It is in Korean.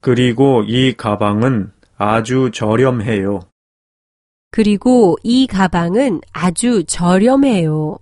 그리고 이 가방은 아주 저렴해요. 그리고 이 가방은 아주 저렴해요.